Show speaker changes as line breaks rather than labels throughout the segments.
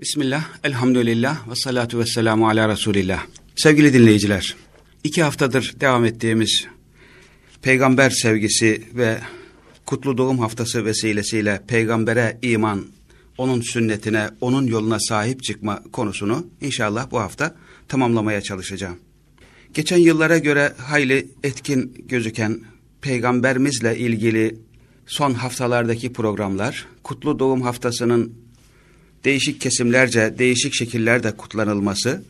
Bismillah, elhamdülillah ve salatu ve selamu ala Resulillah. Sevgili dinleyiciler, iki haftadır devam ettiğimiz peygamber sevgisi ve kutlu doğum haftası vesilesiyle peygambere iman, onun sünnetine, onun yoluna sahip çıkma konusunu inşallah bu hafta tamamlamaya çalışacağım. Geçen yıllara göre hayli etkin gözüken peygamberimizle ilgili son haftalardaki programlar, kutlu doğum haftasının değişik kesimlerce, değişik şekillerde kutlanılması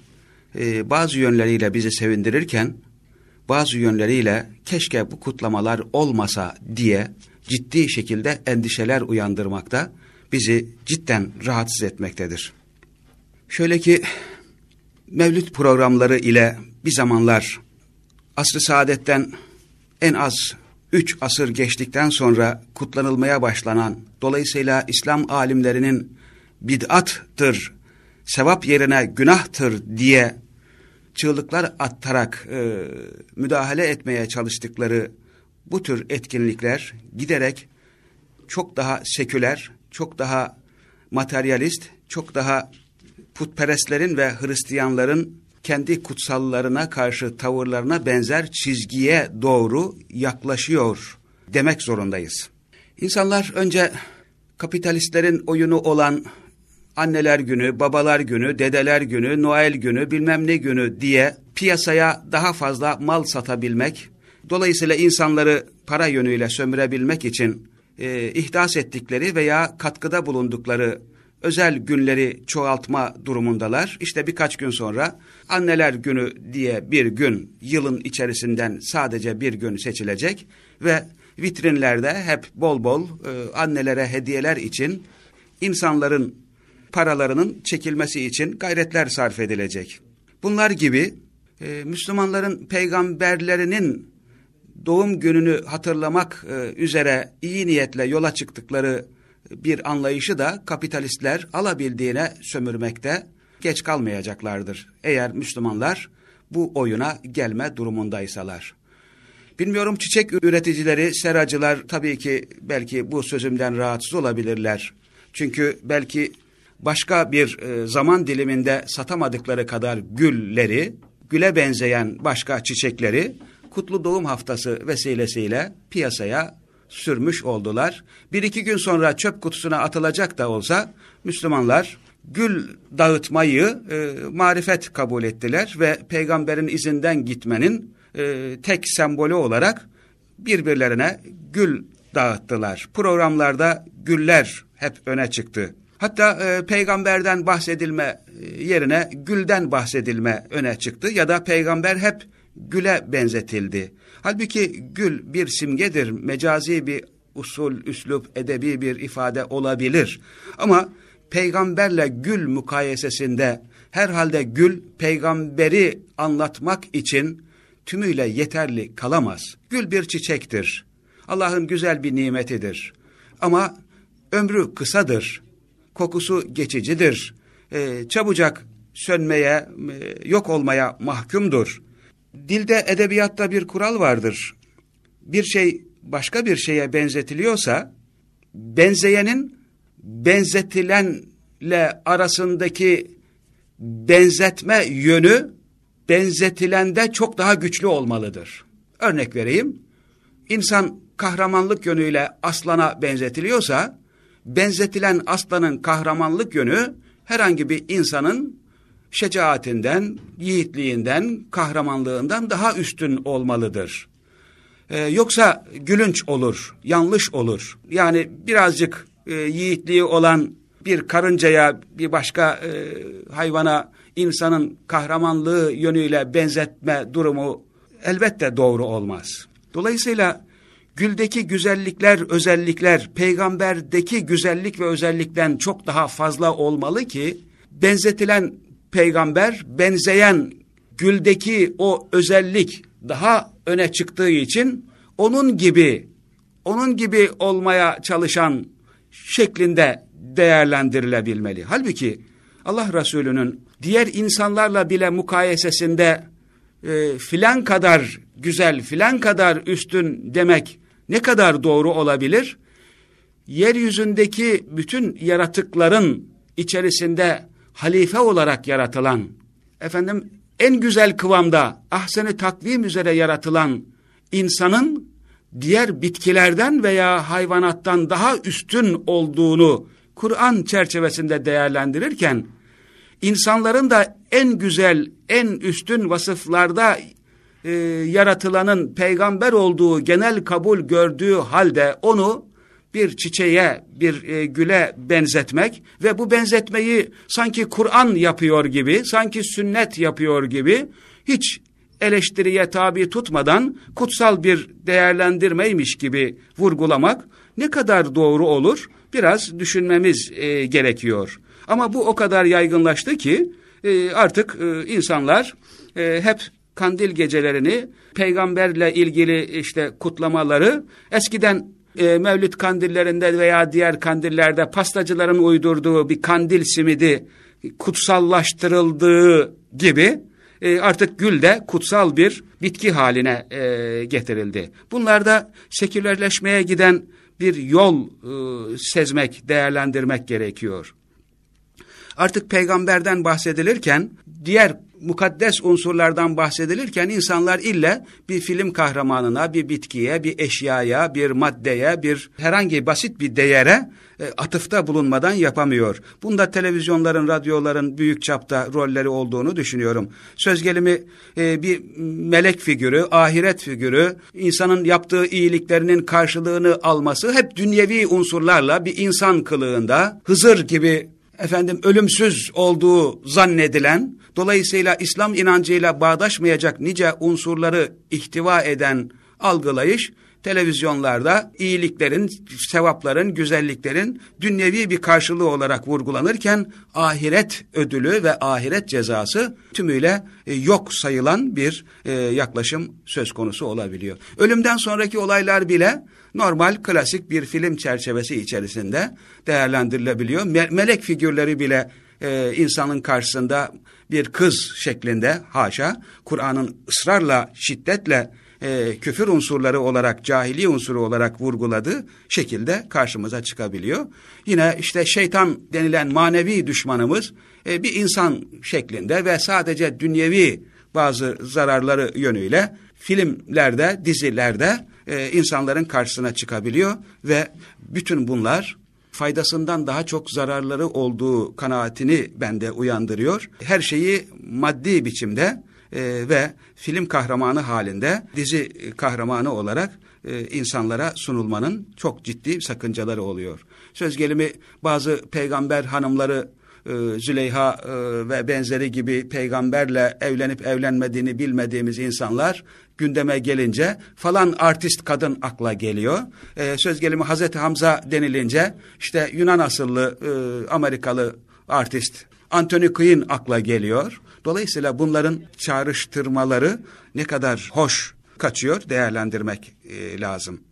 e, bazı yönleriyle bizi sevindirirken bazı yönleriyle keşke bu kutlamalar olmasa diye ciddi şekilde endişeler uyandırmakta, bizi cidden rahatsız etmektedir. Şöyle ki mevlüt programları ile bir zamanlar asr-ı saadetten en az üç asır geçtikten sonra kutlanılmaya başlanan, dolayısıyla İslam alimlerinin bid'attır, sevap yerine günahtır diye çığlıklar atarak e, müdahale etmeye çalıştıkları bu tür etkinlikler giderek çok daha seküler, çok daha materyalist, çok daha putperestlerin ve Hristiyanların kendi kutsallarına karşı tavırlarına benzer çizgiye doğru yaklaşıyor demek zorundayız. İnsanlar önce kapitalistlerin oyunu olan anneler günü, babalar günü, dedeler günü, Noel günü, bilmem ne günü diye piyasaya daha fazla mal satabilmek, dolayısıyla insanları para yönüyle sömürebilmek için e, ihdas ettikleri veya katkıda bulundukları özel günleri çoğaltma durumundalar. İşte birkaç gün sonra anneler günü diye bir gün yılın içerisinden sadece bir gün seçilecek ve vitrinlerde hep bol bol e, annelere hediyeler için insanların paralarının çekilmesi için gayretler sarf edilecek. Bunlar gibi e, Müslümanların peygamberlerinin doğum gününü hatırlamak e, üzere iyi niyetle yola çıktıkları bir anlayışı da kapitalistler alabildiğine sömürmekte geç kalmayacaklardır. Eğer Müslümanlar bu oyuna gelme durumundaysalar. Bilmiyorum çiçek üreticileri, seracılar tabii ki belki bu sözümden rahatsız olabilirler. Çünkü belki başka bir e, zaman diliminde satamadıkları kadar gülleri, güle benzeyen başka çiçekleri kutlu doğum haftası vesilesiyle piyasaya sürmüş oldular. Bir iki gün sonra çöp kutusuna atılacak da olsa Müslümanlar gül dağıtmayı e, marifet kabul ettiler ve peygamberin izinden gitmenin e, tek sembolü olarak birbirlerine gül dağıttılar. Programlarda güller hep öne çıktı. Hatta e, peygamberden bahsedilme e, yerine gülden bahsedilme öne çıktı ya da peygamber hep güle benzetildi. Halbuki gül bir simgedir, mecazi bir usul, üslup, edebi bir ifade olabilir. Ama peygamberle gül mukayesesinde herhalde gül peygamberi anlatmak için tümüyle yeterli kalamaz. Gül bir çiçektir. Allah'ın güzel bir nimetidir. Ama ömrü kısadır. Kokusu geçicidir. E, çabucak sönmeye, e, yok olmaya mahkumdur. Dilde edebiyatta bir kural vardır. Bir şey başka bir şeye benzetiliyorsa, benzeyenin benzetilenle arasındaki benzetme yönü benzetilende çok daha güçlü olmalıdır. Örnek vereyim. İnsan kahramanlık yönüyle aslana benzetiliyorsa, benzetilen aslanın kahramanlık yönü herhangi bir insanın şecaatinden, yiğitliğinden, kahramanlığından daha üstün olmalıdır. Ee, yoksa gülünç olur, yanlış olur. Yani birazcık e, yiğitliği olan bir karıncaya, bir başka e, hayvana insanın kahramanlığı yönüyle benzetme durumu elbette doğru olmaz. Dolayısıyla güldeki güzellikler, özellikler peygamberdeki güzellik ve özellikten çok daha fazla olmalı ki benzetilen peygamber benzeyen güldeki o özellik daha öne çıktığı için onun gibi onun gibi olmaya çalışan şeklinde değerlendirilebilmeli. Halbuki Allah Resulü'nün diğer insanlarla bile mukayesesinde e, filan kadar güzel, filan kadar üstün demek ne kadar doğru olabilir? Yeryüzündeki bütün yaratıkların içerisinde halife olarak yaratılan, efendim en güzel kıvamda ahseni takvim üzere yaratılan insanın diğer bitkilerden veya hayvanattan daha üstün olduğunu Kur'an çerçevesinde değerlendirirken insanların da en güzel, en üstün vasıflarda e, yaratılanın peygamber olduğu genel kabul gördüğü halde onu bir çiçeğe, bir e, güle benzetmek ve bu benzetmeyi sanki Kur'an yapıyor gibi, sanki sünnet yapıyor gibi hiç eleştiriye tabi tutmadan kutsal bir değerlendirmeymiş gibi vurgulamak ne kadar doğru olur biraz düşünmemiz e, gerekiyor. Ama bu o kadar yaygınlaştı ki e, artık e, insanlar e, hep kandil gecelerini peygamberle ilgili işte kutlamaları eskiden e, Mevlid kandillerinde veya diğer kandillerde pastacıların uydurduğu bir kandil simidi kutsallaştırıldığı gibi e, artık gül de kutsal bir bitki haline e, getirildi. Bunlarda sekülerleşmeye giden bir yol e, sezmek, değerlendirmek gerekiyor. Artık peygamberden bahsedilirken diğer mukaddes unsurlardan bahsedilirken insanlar ille bir film kahramanına, bir bitkiye, bir eşyaya, bir maddeye, bir herhangi basit bir değere e, atıfta bulunmadan yapamıyor. Bunda televizyonların, radyoların büyük çapta rolleri olduğunu düşünüyorum. Söz gelimi e, bir melek figürü, ahiret figürü, insanın yaptığı iyiliklerinin karşılığını alması hep dünyevi unsurlarla bir insan kılığında, Hızır gibi efendim ölümsüz olduğu zannedilen, dolayısıyla İslam inancıyla bağdaşmayacak nice unsurları ihtiva eden algılayış, televizyonlarda iyiliklerin, sevapların, güzelliklerin dünyevi bir karşılığı olarak vurgulanırken ahiret ödülü ve ahiret cezası tümüyle e, yok sayılan bir e, yaklaşım söz konusu olabiliyor. Ölümden sonraki olaylar bile normal klasik bir film çerçevesi içerisinde değerlendirilebiliyor. Me melek figürleri bile e, insanın karşısında bir kız şeklinde haşa Kur'an'ın ısrarla şiddetle e, küfür unsurları olarak, cahili unsuru olarak vurguladığı şekilde karşımıza çıkabiliyor. Yine işte şeytan denilen manevi düşmanımız e, bir insan şeklinde ve sadece dünyevi bazı zararları yönüyle filmlerde, dizilerde e, insanların karşısına çıkabiliyor ve bütün bunlar faydasından daha çok zararları olduğu kanaatini bende uyandırıyor. Her şeyi maddi biçimde e, ve film kahramanı halinde dizi kahramanı olarak e, insanlara sunulmanın çok ciddi sakıncaları oluyor. Söz gelimi bazı peygamber hanımları e, Züleyha e, ve benzeri gibi peygamberle evlenip evlenmediğini bilmediğimiz insanlar gündeme gelince falan artist kadın akla geliyor. E, söz gelimi Hazreti Hamza denilince işte Yunan asıllı e, Amerikalı artist Anthony Quinn akla geliyor. Dolayısıyla bunların çağrıştırmaları ne kadar hoş kaçıyor değerlendirmek lazım.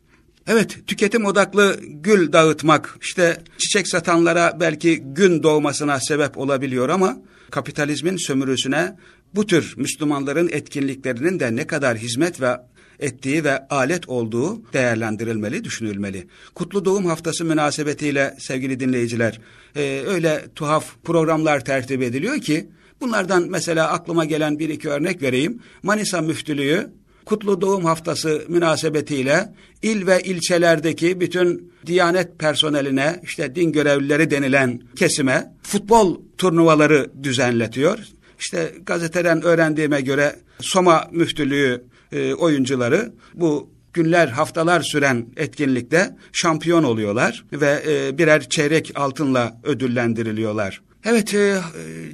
Evet, tüketim odaklı gül dağıtmak, işte çiçek satanlara belki gün doğmasına sebep olabiliyor ama kapitalizmin sömürüsüne bu tür Müslümanların etkinliklerinin de ne kadar hizmet ve ettiği ve alet olduğu değerlendirilmeli, düşünülmeli. Kutlu Doğum Haftası münasebetiyle sevgili dinleyiciler, e, öyle tuhaf programlar tertip ediliyor ki, bunlardan mesela aklıma gelen bir iki örnek vereyim. Manisa Müftülüğü Kutlu Doğum Haftası münasebetiyle il ve ilçelerdeki bütün diyanet personeline işte din görevlileri denilen kesime futbol turnuvaları düzenletiyor. İşte gazeteden öğrendiğime göre Soma Müftülüğü e, oyuncuları bu günler haftalar süren etkinlikte şampiyon oluyorlar ve e, birer çeyrek altınla ödüllendiriliyorlar. Evet e,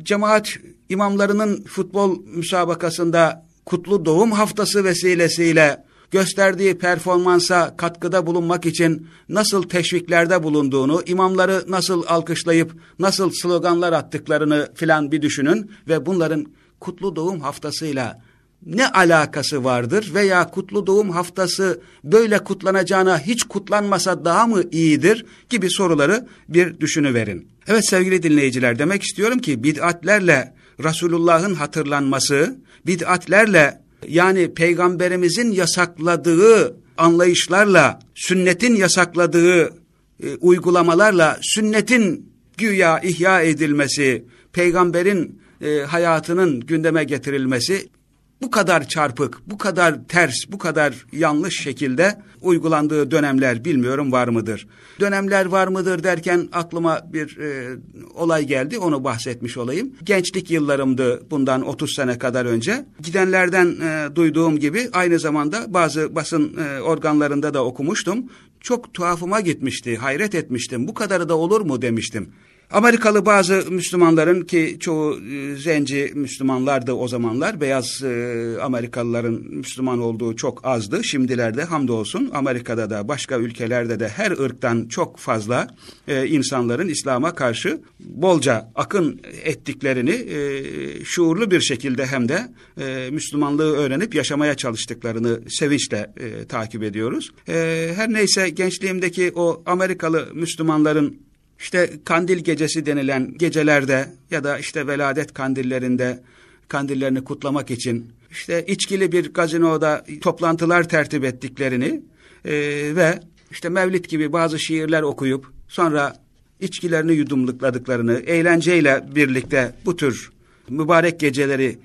cemaat imamlarının futbol müsabakasında kutlu doğum haftası vesilesiyle gösterdiği performansa katkıda bulunmak için nasıl teşviklerde bulunduğunu, imamları nasıl alkışlayıp nasıl sloganlar attıklarını filan bir düşünün ve bunların kutlu doğum haftasıyla ne alakası vardır veya kutlu doğum haftası böyle kutlanacağına hiç kutlanmasa daha mı iyidir gibi soruları bir düşünüverin. Evet sevgili dinleyiciler demek istiyorum ki bid'atlerle Resulullah'ın hatırlanması, bid'atlerle yani peygamberimizin yasakladığı anlayışlarla, sünnetin yasakladığı e, uygulamalarla sünnetin güya ihya edilmesi, peygamberin e, hayatının gündeme getirilmesi bu kadar çarpık, bu kadar ters, bu kadar yanlış şekilde uygulandığı dönemler bilmiyorum var mıdır? Dönemler var mıdır derken aklıma bir e, olay geldi, onu bahsetmiş olayım. Gençlik yıllarımdı bundan 30 sene kadar önce. Gidenlerden e, duyduğum gibi aynı zamanda bazı basın e, organlarında da okumuştum. Çok tuhafıma gitmişti, hayret etmiştim. Bu kadarı da olur mu demiştim. Amerikalı bazı Müslümanların ki çoğu e, zenci Müslümanlardı o zamanlar. Beyaz e, Amerikalıların Müslüman olduğu çok azdı. Şimdilerde hamdolsun Amerika'da da başka ülkelerde de her ırktan çok fazla e, insanların İslam'a karşı bolca akın ettiklerini e, şuurlu bir şekilde hem de e, Müslümanlığı öğrenip yaşamaya çalıştıklarını sevinçle e, takip ediyoruz. E, her neyse gençliğimdeki o Amerikalı Müslümanların işte kandil gecesi denilen gecelerde ya da işte veladet kandillerinde kandillerini kutlamak için işte içkili bir gazinoda toplantılar tertip ettiklerini e, ve işte Mevlid gibi bazı şiirler okuyup sonra içkilerini yudumlukladıklarını eğlenceyle birlikte bu tür mübarek geceleri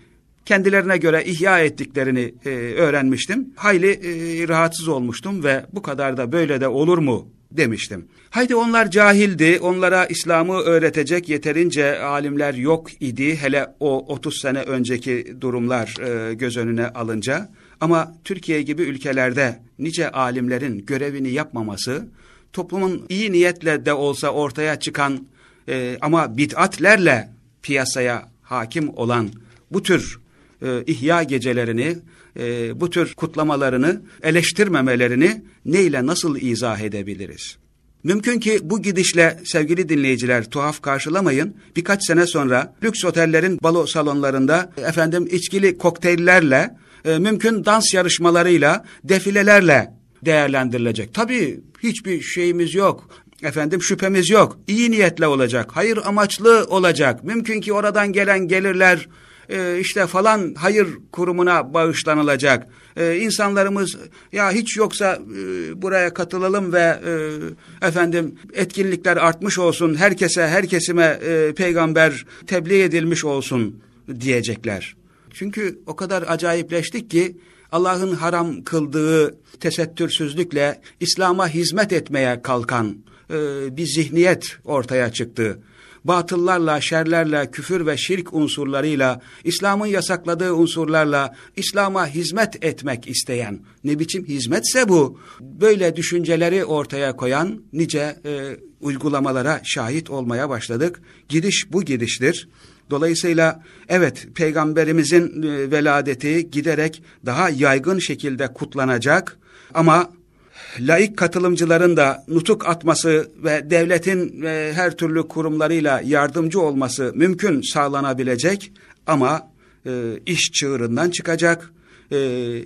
kendilerine göre ihya ettiklerini e, öğrenmiştim. Hayli e, rahatsız olmuştum ve bu kadar da böyle de olur mu demiştim. Haydi onlar cahildi, onlara İslam'ı öğretecek yeterince alimler yok idi. Hele o 30 sene önceki durumlar e, göz önüne alınca. Ama Türkiye gibi ülkelerde nice alimlerin görevini yapmaması, toplumun iyi niyetle de olsa ortaya çıkan e, ama bid'atlerle piyasaya hakim olan bu tür e, ihya gecelerini, e, bu tür kutlamalarını eleştirmemelerini neyle nasıl izah edebiliriz? Mümkün ki bu gidişle sevgili dinleyiciler tuhaf karşılamayın. Birkaç sene sonra lüks otellerin balo salonlarında efendim içkili kokteyllerle, e, mümkün dans yarışmalarıyla, defilelerle değerlendirilecek. Tabii hiçbir şeyimiz yok. Efendim şüphemiz yok. İyi niyetle olacak. Hayır amaçlı olacak. Mümkün ki oradan gelen gelirler e, işte falan hayır kurumuna bağışlanılacak. E, insanlarımız ya hiç yoksa e, buraya katılalım ve e, efendim etkinlikler artmış olsun. Herkese her kesime e, peygamber tebliğ edilmiş olsun diyecekler. Çünkü o kadar acayipleştik ki Allah'ın haram kıldığı tesettürsüzlükle İslam'a hizmet etmeye kalkan e, bir zihniyet ortaya çıktı batıllarla, şerlerle, küfür ve şirk unsurlarıyla, İslam'ın yasakladığı unsurlarla İslam'a hizmet etmek isteyen, ne biçim hizmetse bu, böyle düşünceleri ortaya koyan nice e, uygulamalara şahit olmaya başladık. Gidiş bu gidiştir. Dolayısıyla evet peygamberimizin e, veladeti giderek daha yaygın şekilde kutlanacak ama laik katılımcıların da nutuk atması ve devletin ve her türlü kurumlarıyla yardımcı olması mümkün sağlanabilecek ama e, iş çığırından çıkacak. E,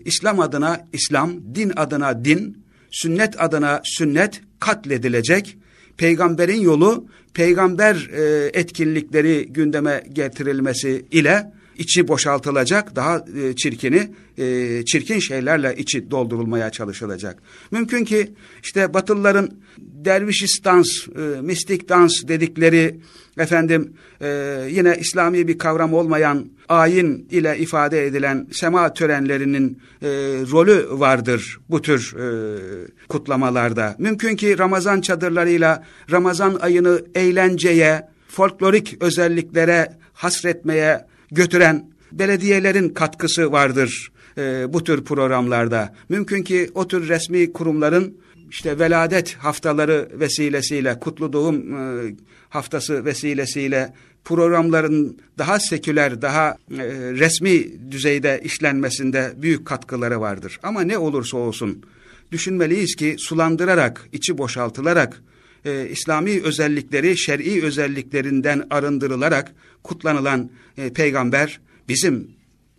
İslam adına İslam, din adına din, sünnet adına sünnet katledilecek. Peygamberin yolu, peygamber e, etkinlikleri gündeme getirilmesi ile içi boşaltılacak, daha e, çirkini, e, çirkin şeylerle içi doldurulmaya çalışılacak. Mümkün ki işte Batılıların dervişis dans, e, mistik dans dedikleri efendim e, yine İslami bir kavram olmayan ayin ile ifade edilen sema törenlerinin e, rolü vardır bu tür e, kutlamalarda. Mümkün ki Ramazan çadırlarıyla Ramazan ayını eğlenceye, folklorik özelliklere hasretmeye götüren belediyelerin katkısı vardır e, bu tür programlarda. Mümkün ki o tür resmi kurumların işte veladet haftaları vesilesiyle, kutlu doğum e, haftası vesilesiyle programların daha seküler, daha e, resmi düzeyde işlenmesinde büyük katkıları vardır. Ama ne olursa olsun düşünmeliyiz ki sulandırarak, içi boşaltılarak, e, İslami özellikleri şer'i özelliklerinden arındırılarak kutlanılan e, peygamber bizim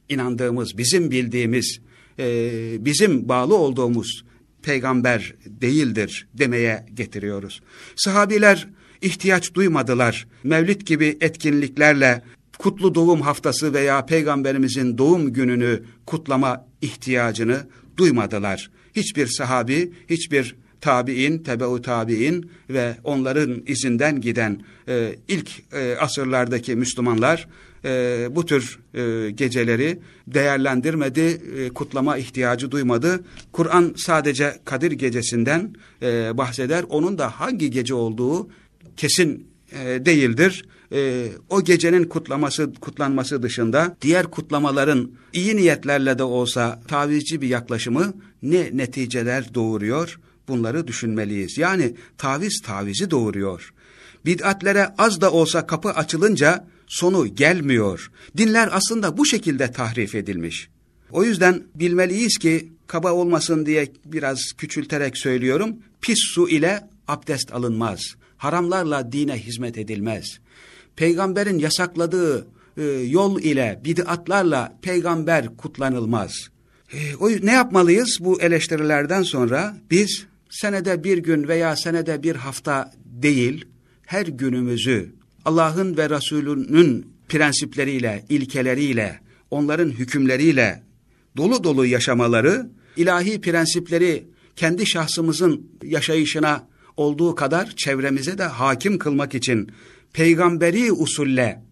inandığımız, bizim bildiğimiz, e, bizim bağlı olduğumuz peygamber değildir demeye getiriyoruz. Sahabiler ihtiyaç duymadılar. Mevlid gibi etkinliklerle kutlu doğum haftası veya peygamberimizin doğum gününü kutlama ihtiyacını duymadılar. Hiçbir sahabi, hiçbir tabi'in, tebeu tabi'in ve onların izinden giden e, ilk e, asırlardaki Müslümanlar e, bu tür e, geceleri değerlendirmedi, e, kutlama ihtiyacı duymadı. Kur'an sadece Kadir gecesinden e, bahseder. Onun da hangi gece olduğu kesin e, değildir. E, o gecenin kutlaması kutlanması dışında diğer kutlamaların iyi niyetlerle de olsa tavizci bir yaklaşımı ne neticeler doğuruyor? Bunları düşünmeliyiz. Yani taviz tavizi doğuruyor. Bid'atlere az da olsa kapı açılınca sonu gelmiyor. Dinler aslında bu şekilde tahrif edilmiş. O yüzden bilmeliyiz ki kaba olmasın diye biraz küçülterek söylüyorum. Pis su ile abdest alınmaz. Haramlarla dine hizmet edilmez. Peygamberin yasakladığı e, yol ile bid'atlarla peygamber kutlanılmaz. E, o ne yapmalıyız bu eleştirilerden sonra? Biz senede bir gün veya senede bir hafta değil, her günümüzü Allah'ın ve Resulünün prensipleriyle, ilkeleriyle, onların hükümleriyle dolu dolu yaşamaları, ilahi prensipleri kendi şahsımızın yaşayışına olduğu kadar çevremize de hakim kılmak için peygamberi usulle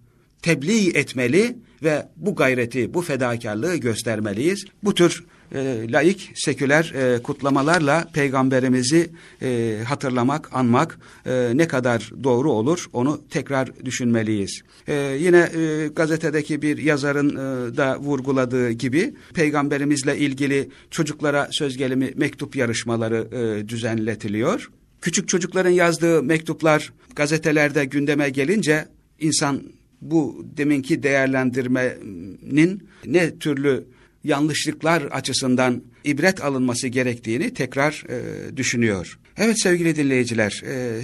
tebliğ etmeli ve bu gayreti, bu fedakarlığı göstermeliyiz. Bu tür e, laik, seküler e, kutlamalarla peygamberimizi e, hatırlamak, anmak e, ne kadar doğru olur onu tekrar düşünmeliyiz. E, yine e, gazetedeki bir yazarın e, da vurguladığı gibi peygamberimizle ilgili çocuklara söz gelimi mektup yarışmaları e, düzenletiliyor. Küçük çocukların yazdığı mektuplar gazetelerde gündeme gelince insan bu deminki değerlendirmenin ne türlü yanlışlıklar açısından ibret alınması gerektiğini tekrar e, düşünüyor. Evet sevgili dinleyiciler, e, e,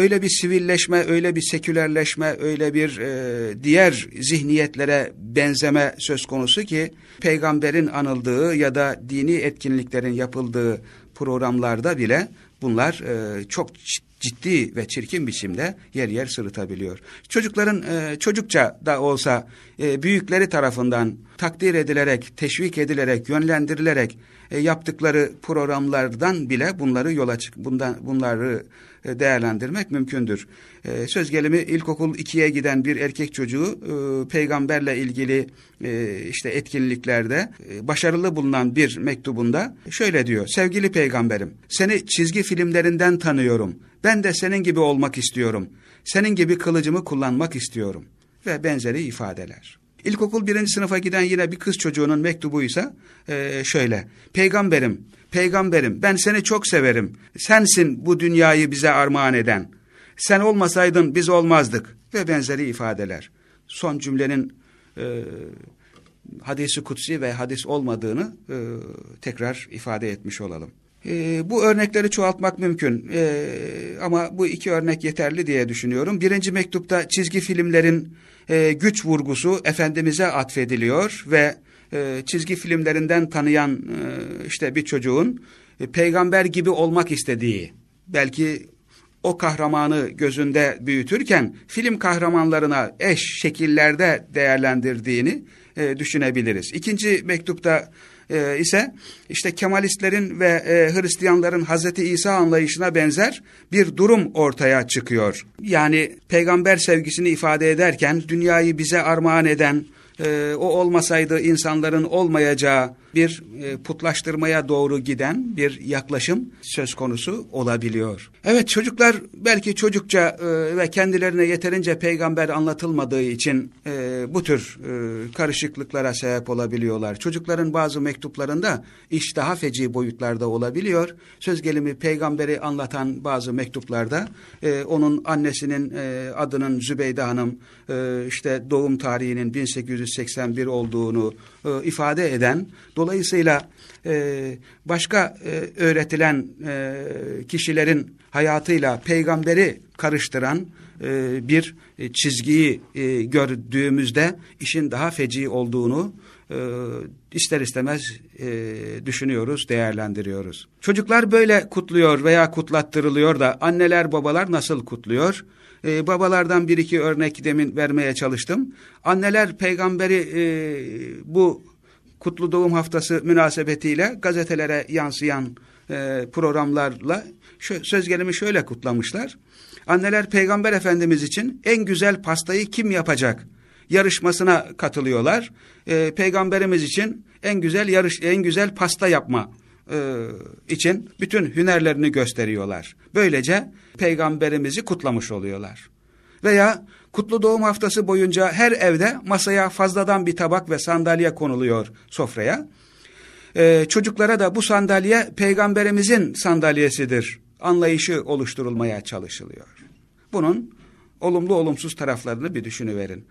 öyle bir sivilleşme, öyle bir sekülerleşme, öyle bir e, diğer zihniyetlere benzeme söz konusu ki peygamberin anıldığı ya da dini etkinliklerin yapıldığı programlarda bile bunlar e, çok ciddi ve çirkin biçimde yer yer sırıtabiliyor. Çocukların e, çocukça da olsa e, büyükleri tarafından takdir edilerek, teşvik edilerek, yönlendirilerek e, yaptıkları programlardan bile bunları yola çık bundan bunları e, değerlendirmek mümkündür. E, söz gelimi ilkokul 2'ye giden bir erkek çocuğu e, peygamberle ilgili e, işte etkinliklerde e, başarılı bulunan bir mektubunda şöyle diyor. Sevgili peygamberim seni çizgi filmlerinden tanıyorum. Ben de senin gibi olmak istiyorum. Senin gibi kılıcımı kullanmak istiyorum. Ve benzeri ifadeler. İlkokul birinci sınıfa giden yine bir kız çocuğunun mektubuysa e, şöyle. Peygamberim, peygamberim ben seni çok severim. Sensin bu dünyayı bize armağan eden. Sen olmasaydın biz olmazdık. Ve benzeri ifadeler. Son cümlenin e, hadisi kutsi ve hadis olmadığını e, tekrar ifade etmiş olalım. E, bu örnekleri çoğaltmak mümkün e, ama bu iki örnek yeterli diye düşünüyorum. Birinci mektupta çizgi filmlerin e, güç vurgusu Efendimiz'e atfediliyor ve e, çizgi filmlerinden tanıyan e, işte bir çocuğun e, peygamber gibi olmak istediği, belki o kahramanı gözünde büyütürken film kahramanlarına eş şekillerde değerlendirdiğini e, düşünebiliriz. İkinci mektupta e, ise işte Kemalistlerin ve e, Hristiyanların Hazreti İsa anlayışına benzer bir durum ortaya çıkıyor. Yani peygamber sevgisini ifade ederken dünyayı bize armağan eden, e, o olmasaydı insanların olmayacağı bir e, putlaştırmaya doğru giden bir yaklaşım söz konusu olabiliyor. Evet çocuklar belki çocukça e, ve kendilerine yeterince peygamber anlatılmadığı için e, bu tür e, karışıklıklara sebep olabiliyorlar. Çocukların bazı mektuplarında iş daha feci boyutlarda olabiliyor. Söz gelimi peygamberi anlatan bazı mektuplarda e, onun annesinin e, adının Zübeyde Hanım e, işte doğum tarihinin 1881 olduğunu e, ifade eden Dolayısıyla e, başka öğretilen kişilerin hayatıyla peygamberi karıştıran bir çizgiyi gördüğümüzde işin daha feci olduğunu ister istemez düşünüyoruz, değerlendiriyoruz. Çocuklar böyle kutluyor veya kutlattırılıyor da anneler babalar nasıl kutluyor? Ee, babalardan bir iki örnek demin vermeye çalıştım. Anneler peygamberi e, bu Kutlu Doğum Haftası münasebetiyle gazetelere yansıyan e, programlarla söz gelimi şöyle kutlamışlar. Anneler Peygamber Efendimiz için en güzel pastayı kim yapacak yarışmasına katılıyorlar. E, Peygamberimiz için en güzel yarış, en güzel pasta yapma e, için bütün hünerlerini gösteriyorlar. Böylece Peygamberimizi kutlamış oluyorlar. Veya kutlu doğum haftası boyunca her evde masaya fazladan bir tabak ve sandalye konuluyor sofraya. Ee, çocuklara da bu sandalye peygamberimizin sandalyesidir anlayışı oluşturulmaya çalışılıyor. Bunun olumlu olumsuz taraflarını bir düşünüverin.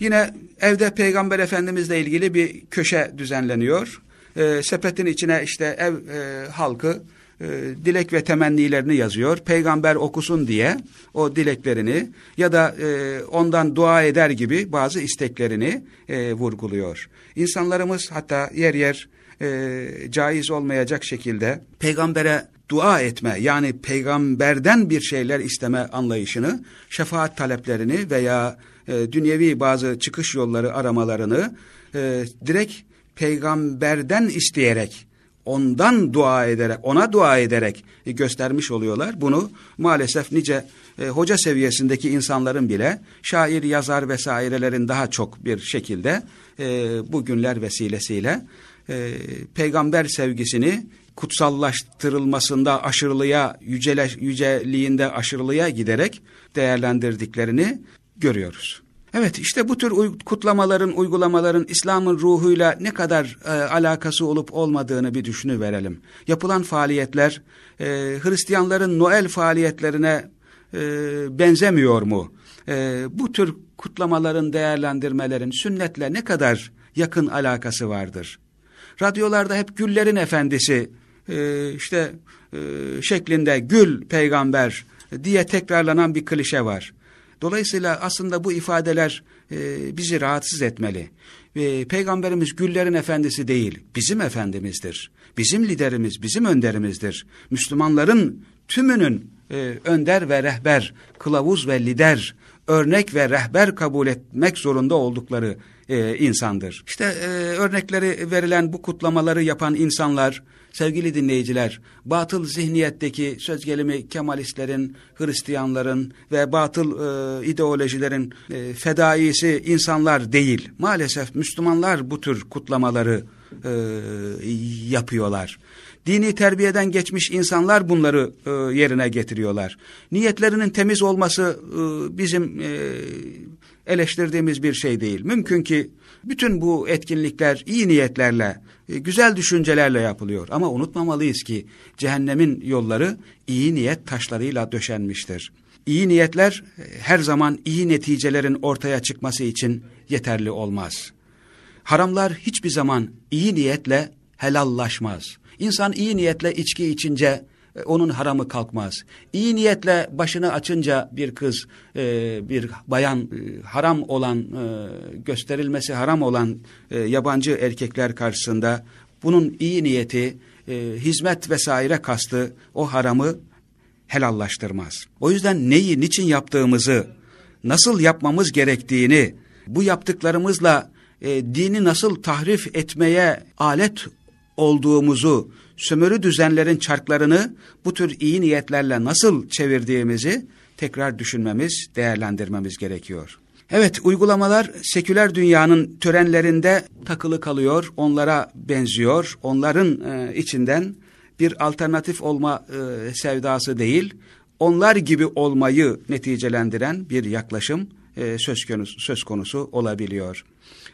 Yine evde peygamber efendimizle ilgili bir köşe düzenleniyor. Ee, sepetin içine işte ev e, halkı e, dilek ve temennilerini yazıyor. Peygamber okusun diye o dileklerini ya da e, ondan dua eder gibi bazı isteklerini e, vurguluyor. İnsanlarımız hatta yer yer e, caiz olmayacak şekilde peygambere dua etme yani peygamberden bir şeyler isteme anlayışını, şefaat taleplerini veya e, dünyevi bazı çıkış yolları aramalarını e, direkt peygamberden isteyerek ondan dua ederek, ona dua ederek göstermiş oluyorlar. Bunu maalesef nice e, hoca seviyesindeki insanların bile şair, yazar vesairelerin daha çok bir şekilde e, bu günler vesilesiyle e, peygamber sevgisini kutsallaştırılmasında aşırılığa, yüceliğinde aşırılığa giderek değerlendirdiklerini görüyoruz. Evet işte bu tür kutlamaların, uygulamaların İslam'ın ruhuyla ne kadar e, alakası olup olmadığını bir düşünüverelim. Yapılan faaliyetler e, Hristiyanların Noel faaliyetlerine e, benzemiyor mu? E, bu tür kutlamaların, değerlendirmelerin sünnetle ne kadar yakın alakası vardır? Radyolarda hep güllerin efendisi e, işte e, şeklinde gül peygamber diye tekrarlanan bir klişe var. Dolayısıyla aslında bu ifadeler e, bizi rahatsız etmeli. E, Peygamberimiz güllerin efendisi değil, bizim efendimizdir. Bizim liderimiz, bizim önderimizdir. Müslümanların tümünün e, önder ve rehber, kılavuz ve lider, örnek ve rehber kabul etmek zorunda oldukları e, insandır. İşte e, örnekleri verilen bu kutlamaları yapan insanlar, sevgili dinleyiciler, batıl zihniyetteki söz gelimi Kemalistlerin, Hristiyanların ve batıl e, ideolojilerin e, fedaisi insanlar değil. Maalesef Müslümanlar bu tür kutlamaları e, yapıyorlar. Dini terbiyeden geçmiş insanlar bunları e, yerine getiriyorlar. Niyetlerinin temiz olması e, bizim e, eleştirdiğimiz bir şey değil. Mümkün ki bütün bu etkinlikler iyi niyetlerle, e, güzel düşüncelerle yapılıyor. Ama unutmamalıyız ki cehennemin yolları iyi niyet taşlarıyla döşenmiştir. İyi niyetler e, her zaman iyi neticelerin ortaya çıkması için yeterli olmaz. Haramlar hiçbir zaman iyi niyetle helallaşmaz. İnsan iyi niyetle içki içince onun haramı kalkmaz. İyi niyetle başını açınca bir kız, e, bir bayan e, haram olan, gösterilmesi haram olan yabancı erkekler karşısında bunun iyi niyeti, hizmet vesaire kastı o haramı helallaştırmaz. O yüzden neyi, niçin yaptığımızı, nasıl yapmamız gerektiğini, bu yaptıklarımızla dini nasıl tahrif etmeye alet olduğumuzu, sömürü düzenlerin çarklarını bu tür iyi niyetlerle nasıl çevirdiğimizi tekrar düşünmemiz, değerlendirmemiz gerekiyor. Evet, uygulamalar seküler dünyanın törenlerinde takılı kalıyor, onlara benziyor, onların e, içinden bir alternatif olma e, sevdası değil, onlar gibi olmayı neticelendiren bir yaklaşım e, söz konusu, söz konusu olabiliyor.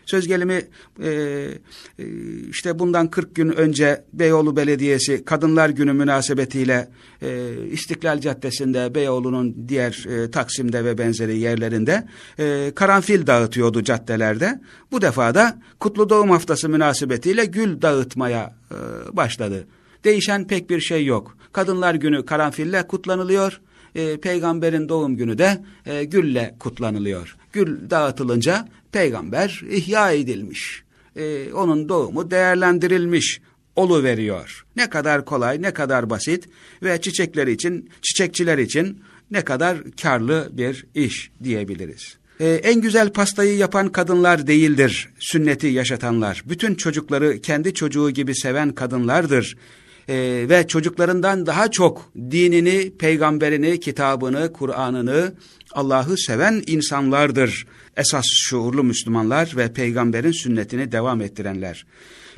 Söz gelimi e, e, işte bundan 40 gün önce Beyoğlu Belediyesi Kadınlar Günü münasebetiyle e, İstiklal Caddesi'nde Beyoğlu'nun diğer e, Taksim'de ve benzeri yerlerinde e, karanfil dağıtıyordu caddelerde. Bu defa da Kutlu Doğum Haftası münasebetiyle gül dağıtmaya e, başladı. Değişen pek bir şey yok. Kadınlar Günü karanfille kutlanılıyor e, peygamberin doğum günü de e, gülle kutlanılıyor. Gül dağıtılınca peygamber ihya edilmiş. E, onun doğumu değerlendirilmiş olu veriyor. Ne kadar kolay, ne kadar basit ve çiçekler için, çiçekçiler için ne kadar karlı bir iş diyebiliriz. Ee, en güzel pastayı yapan kadınlar değildir sünneti yaşatanlar. Bütün çocukları kendi çocuğu gibi seven kadınlardır e, ve çocuklarından daha çok dinini, peygamberini, kitabını, Kur'an'ını, Allah'ı seven insanlardır. Esas şuurlu Müslümanlar ve peygamberin sünnetini devam ettirenler.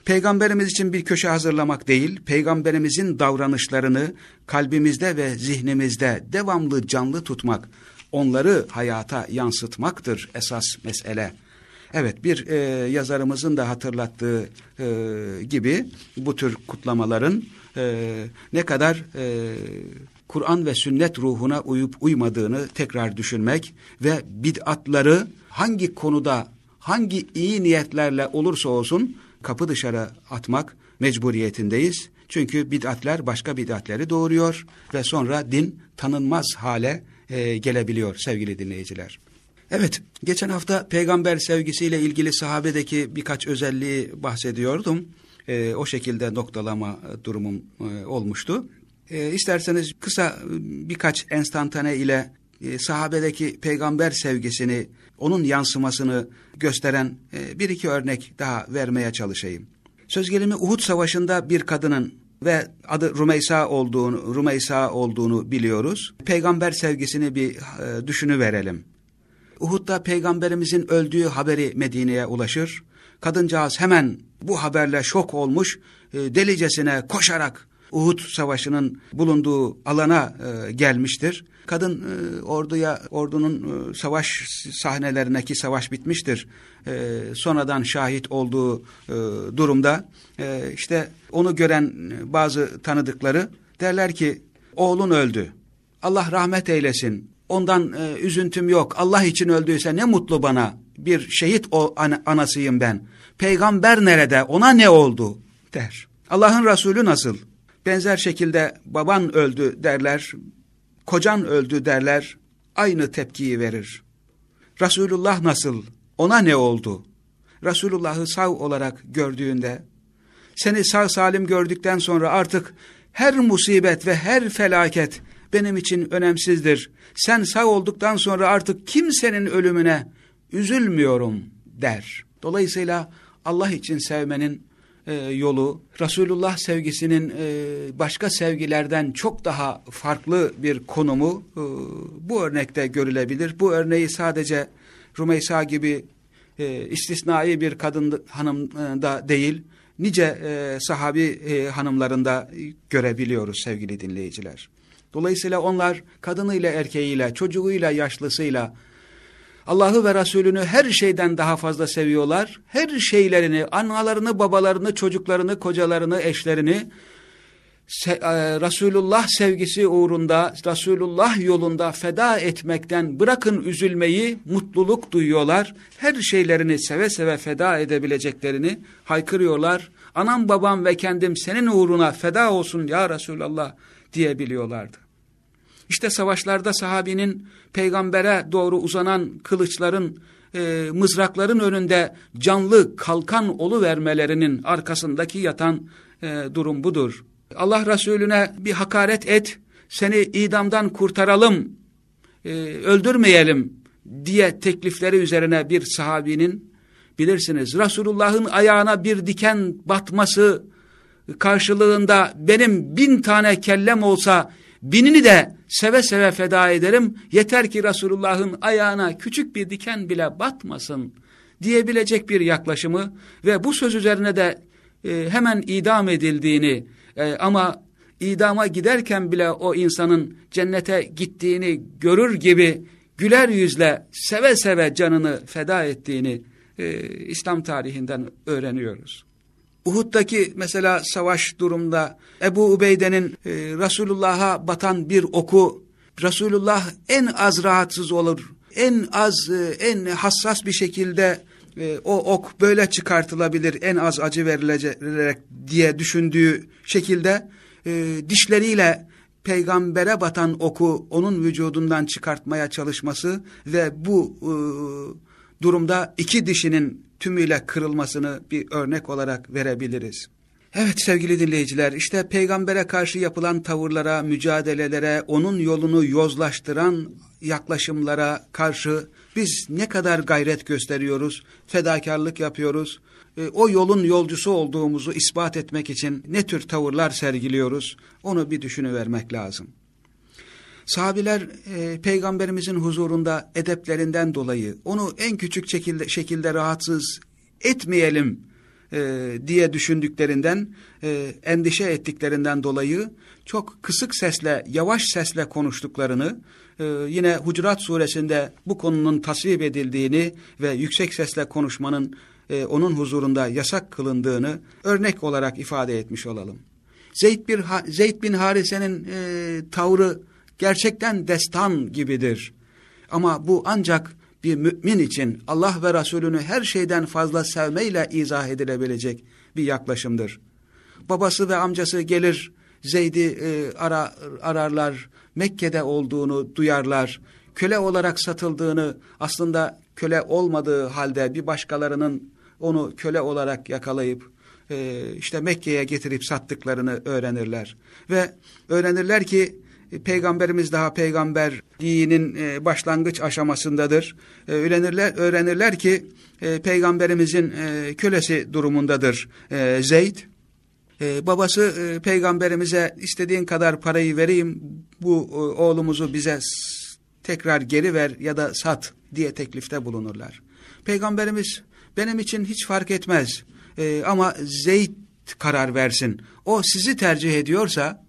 Peygamberimiz için bir köşe hazırlamak değil, peygamberimizin davranışlarını kalbimizde ve zihnimizde devamlı canlı tutmak, onları hayata yansıtmaktır esas mesele. Evet bir e, yazarımızın da hatırlattığı e, gibi bu tür kutlamaların e, ne kadar e, Kur'an ve sünnet ruhuna uyup uymadığını tekrar düşünmek ve bid'atları hangi konuda hangi iyi niyetlerle olursa olsun kapı dışarı atmak mecburiyetindeyiz. Çünkü bid'atler başka bid'atleri doğuruyor ve sonra din tanınmaz hale e, gelebiliyor sevgili dinleyiciler. Evet, geçen hafta peygamber sevgisiyle ilgili sahabedeki birkaç özelliği bahsediyordum. E, o şekilde noktalama durumum e, olmuştu. E, isterseniz kısa birkaç enstantane ile e, sahabedeki peygamber sevgisini, onun yansımasını gösteren e, bir iki örnek daha vermeye çalışayım. Söz gelimi Uhud Savaşı'nda bir kadının ve adı Rumeysa olduğunu, Rumeysa olduğunu biliyoruz. Peygamber sevgisini bir e, düşünü verelim. Uhud'da peygamberimizin öldüğü haberi Medine'ye ulaşır. Kadıncağız hemen bu haberle şok olmuş, e, delicesine koşarak Uhud Savaşı'nın bulunduğu alana e, gelmiştir. Kadın e, orduya, ordunun savaş sahnelerine ki savaş bitmiştir. Sonradan şahit olduğu durumda işte onu gören bazı tanıdıkları derler ki oğlun öldü. Allah rahmet eylesin. Ondan e, üzüntüm yok. Allah için öldüyse ne mutlu bana. Bir şehit o an anasıyım ben. Peygamber nerede? Ona ne oldu? der. Allah'ın Resulü nasıl? Benzer şekilde baban öldü derler, kocan öldü derler, aynı tepkiyi verir. Resulullah nasıl, ona ne oldu? Resulullah'ı sağ olarak gördüğünde, seni sağ salim gördükten sonra artık her musibet ve her felaket benim için önemsizdir. Sen sağ olduktan sonra artık kimsenin ölümüne üzülmüyorum der. Dolayısıyla Allah için sevmenin e, yolu Resulullah sevgisinin e, başka sevgilerden çok daha farklı bir konumu e, bu örnekte görülebilir. Bu örneği sadece Rumeysa gibi e, istisnai bir kadın hanımda değil, nice e, sahabi e, hanımlarında görebiliyoruz sevgili dinleyiciler. Dolayısıyla onlar kadınıyla erkeğiyle, çocuğuyla, yaşlısıyla, Allah'ı ve Resulünü her şeyden daha fazla seviyorlar. Her şeylerini, analarını, babalarını, çocuklarını, kocalarını, eşlerini se e, Resulullah sevgisi uğrunda, Resulullah yolunda feda etmekten bırakın üzülmeyi, mutluluk duyuyorlar. Her şeylerini seve seve feda edebileceklerini haykırıyorlar. Anam babam ve kendim senin uğruna feda olsun ya Resulallah diyebiliyorlardı. İşte savaşlarda sahabinin peygambere doğru uzanan kılıçların, e, mızrakların önünde canlı kalkan olu vermelerinin arkasındaki yatan e, durum budur. Allah Resulüne bir hakaret et, seni idamdan kurtaralım, e, öldürmeyelim diye teklifleri üzerine bir sahabinin bilirsiniz Resulullah'ın ayağına bir diken batması karşılığında benim bin tane kellem olsa binini de seve seve feda ederim. Yeter ki Resulullah'ın ayağına küçük bir diken bile batmasın diyebilecek bir yaklaşımı ve bu söz üzerine de e, hemen idam edildiğini e, ama idama giderken bile o insanın cennete gittiğini görür gibi güler yüzle seve seve canını feda ettiğini e, İslam tarihinden öğreniyoruz. Uhud'daki mesela savaş durumda Ebu Ubeyde'nin e, Resulullah'a batan bir oku Resulullah en az rahatsız olur. En az, e, en hassas bir şekilde e, o ok böyle çıkartılabilir, en az acı verilecek diye düşündüğü şekilde e, dişleriyle peygambere batan oku onun vücudundan çıkartmaya çalışması ve bu e, durumda iki dişinin tümüyle kırılmasını bir örnek olarak verebiliriz. Evet sevgili dinleyiciler işte peygambere karşı yapılan tavırlara, mücadelelere, onun yolunu yozlaştıran yaklaşımlara karşı Biz ne kadar gayret gösteriyoruz, fedakarlık yapıyoruz, e, o yolun yolcusu olduğumuzu ispat etmek için ne tür tavırlar sergiliyoruz, onu bir düşünüvermek lazım. Sahabiler e, peygamberimizin huzurunda edeplerinden dolayı onu en küçük şekilde, şekilde rahatsız etmeyelim e, diye düşündüklerinden, e, endişe ettiklerinden dolayı çok kısık sesle, yavaş sesle konuştuklarını, e, yine Hucurat suresinde bu konunun tasvip edildiğini ve yüksek sesle konuşmanın e, onun huzurunda yasak kılındığını örnek olarak ifade etmiş olalım. Zeyd, bir, Zeyd bin Harise'nin e, tavrı gerçekten destan gibidir. Ama bu ancak bir mümin için Allah ve Resulünü her şeyden fazla sevmeyle izah edilebilecek bir yaklaşımdır. Babası ve amcası gelir Zeyd'i e, ara, ararlar, Mekke'de olduğunu duyarlar, köle olarak satıldığını aslında köle olmadığı halde bir başkalarının onu köle olarak yakalayıp e, işte Mekke'ye getirip sattıklarını öğrenirler. Ve öğrenirler ki peygamberimiz daha peygamber dinin e, başlangıç aşamasındadır. E, öğrenirler, öğrenirler ki peygamberimizin kölesi durumundadır Zeyd. babası peygamberimize istediğin kadar parayı vereyim bu oğlumuzu bize tekrar geri ver ya da sat diye teklifte bulunurlar. Peygamberimiz benim için hiç fark etmez ama Zeyd karar versin. O sizi tercih ediyorsa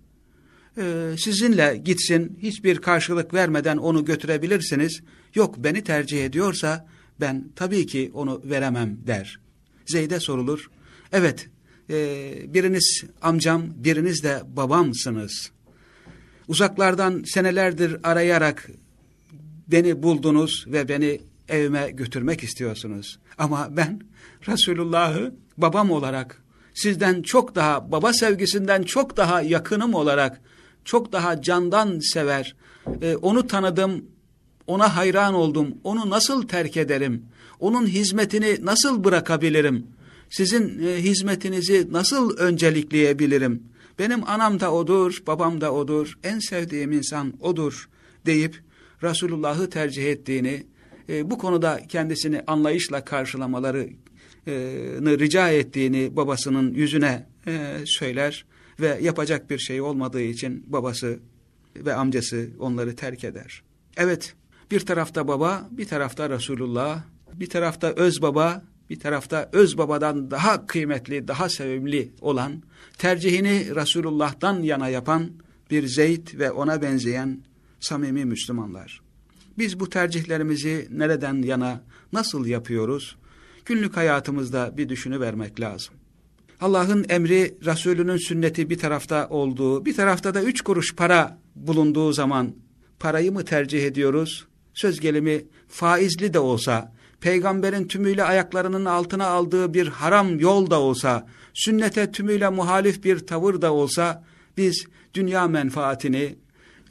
e, sizinle gitsin hiçbir karşılık vermeden onu götürebilirsiniz. Yok beni tercih ediyorsa ben tabii ki onu veremem der. Zeyd'e sorulur. Evet e, biriniz amcam biriniz de babamsınız. Uzaklardan senelerdir arayarak beni buldunuz ve beni evime götürmek istiyorsunuz. Ama ben Resulullah'ı babam olarak sizden çok daha baba sevgisinden çok daha yakınım olarak çok daha candan sever. E, onu tanıdım, ona hayran oldum. Onu nasıl terk ederim? Onun hizmetini nasıl bırakabilirim? Sizin e, hizmetinizi nasıl öncelikleyebilirim? Benim anam da odur, babam da odur, en sevdiğim insan odur deyip Resulullah'ı tercih ettiğini, e, bu konuda kendisini anlayışla karşılamalarını rica ettiğini babasının yüzüne e, söyler ve yapacak bir şey olmadığı için babası ve amcası onları terk eder. Evet bir tarafta baba bir tarafta Resulullah bir tarafta öz baba bir tarafta öz babadan daha kıymetli daha sevimli olan tercihini Resulullah'tan yana yapan bir Zeyd ve ona benzeyen samimi Müslümanlar. Biz bu tercihlerimizi nereden yana nasıl yapıyoruz? Günlük hayatımızda bir düşünü vermek lazım. Allah'ın emri, Resulünün sünneti bir tarafta olduğu, bir tarafta da üç kuruş para bulunduğu zaman parayı mı tercih ediyoruz? Söz gelimi faizli de olsa, peygamberin tümüyle ayaklarının altına aldığı bir haram yol da olsa, sünnete tümüyle muhalif bir tavır da olsa, biz dünya menfaatini,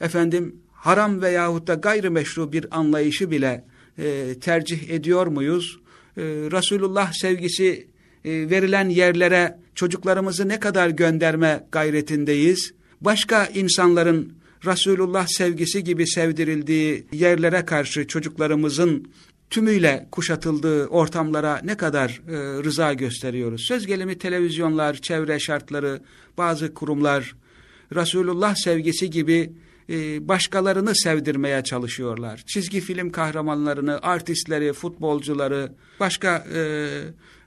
efendim haram veyahut da gayrimeşru bir anlayışı bile e, tercih ediyor muyuz? E, Resulullah sevgisi verilen yerlere çocuklarımızı ne kadar gönderme gayretindeyiz? Başka insanların Resulullah sevgisi gibi sevdirildiği yerlere karşı çocuklarımızın tümüyle kuşatıldığı ortamlara ne kadar e, rıza gösteriyoruz? Söz gelimi televizyonlar, çevre şartları, bazı kurumlar Resulullah sevgisi gibi e, başkalarını sevdirmeye çalışıyorlar. Çizgi film kahramanlarını, artistleri, futbolcuları, başka e,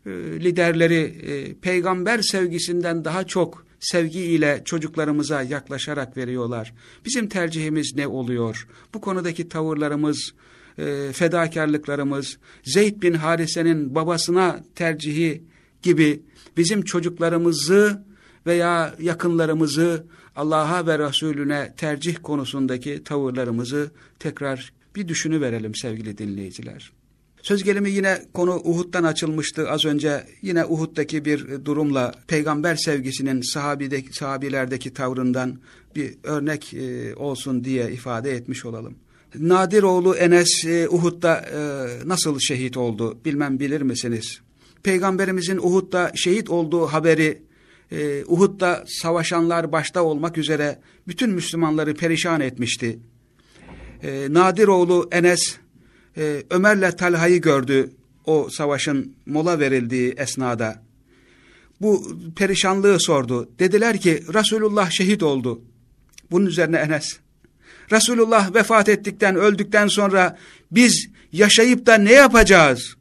e, liderleri e, peygamber sevgisinden daha çok sevgiyle çocuklarımıza yaklaşarak veriyorlar. Bizim tercihimiz ne oluyor? Bu konudaki tavırlarımız, e, fedakarlıklarımız, Zeyd bin Harise'nin babasına tercihi gibi bizim çocuklarımızı veya yakınlarımızı Allah'a ve Resulüne tercih konusundaki tavırlarımızı tekrar bir düşünü verelim sevgili dinleyiciler. Söz gelimi yine konu Uhud'dan açılmıştı az önce. Yine Uhud'daki bir durumla peygamber sevgisinin sahabideki, sahabilerdeki tavrından bir örnek e, olsun diye ifade etmiş olalım. Nadir oğlu Enes e, Uhud'da e, nasıl şehit oldu bilmem bilir misiniz? Peygamberimizin Uhud'da şehit olduğu haberi e, Uhud'da savaşanlar başta olmak üzere bütün Müslümanları perişan etmişti. E, Nadir oğlu Enes e, Ömer'le Talha'yı gördü o savaşın mola verildiği esnada. Bu perişanlığı sordu. Dediler ki Resulullah şehit oldu. Bunun üzerine Enes. Resulullah vefat ettikten, öldükten sonra biz yaşayıp da ne yapacağız?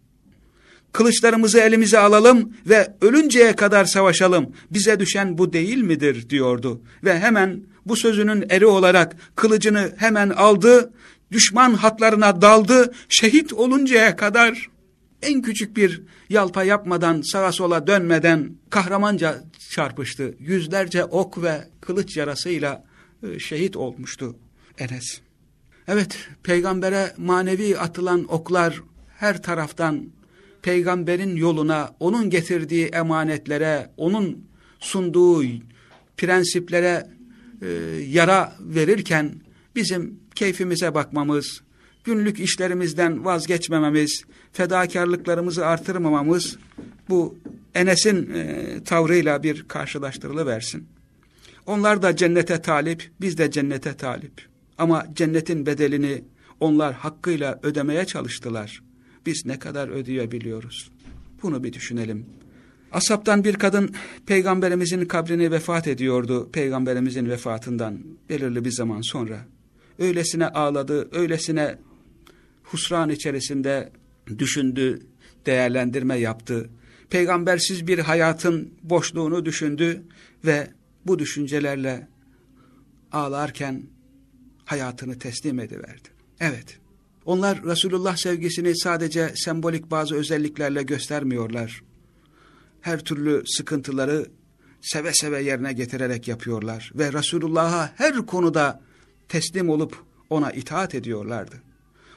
Kılıçlarımızı elimize alalım ve ölünceye kadar savaşalım. Bize düşen bu değil midir diyordu. Ve hemen bu sözünün eri olarak kılıcını hemen aldı, düşman hatlarına daldı, şehit oluncaya kadar en küçük bir yalpa yapmadan sağa sola dönmeden kahramanca çarpıştı. Yüzlerce ok ve kılıç yarasıyla e, şehit olmuştu Enes. Evet peygambere manevi atılan oklar her taraftan peygamberin yoluna, onun getirdiği emanetlere, onun sunduğu prensiplere e, yara verirken bizim keyfimize bakmamız, günlük işlerimizden vazgeçmememiz, fedakarlıklarımızı artırmamamız bu Enes'in e, tavrıyla bir karşılaştırılıversin. Onlar da cennete talip, biz de cennete talip. Ama cennetin bedelini onlar hakkıyla ödemeye çalıştılar. Biz ne kadar ödeyebiliyoruz? Bunu bir düşünelim. Asaptan bir kadın peygamberimizin kabrini vefat ediyordu peygamberimizin vefatından belirli bir zaman sonra. Öylesine ağladı, öylesine husran içerisinde düşündü, değerlendirme yaptı. Peygambersiz bir hayatın boşluğunu düşündü ve bu düşüncelerle ağlarken hayatını teslim ediverdi. Evet, onlar Resulullah sevgisini sadece sembolik bazı özelliklerle göstermiyorlar. Her türlü sıkıntıları seve seve yerine getirerek yapıyorlar ve Resulullah'a her konuda teslim olup ona itaat ediyorlardı.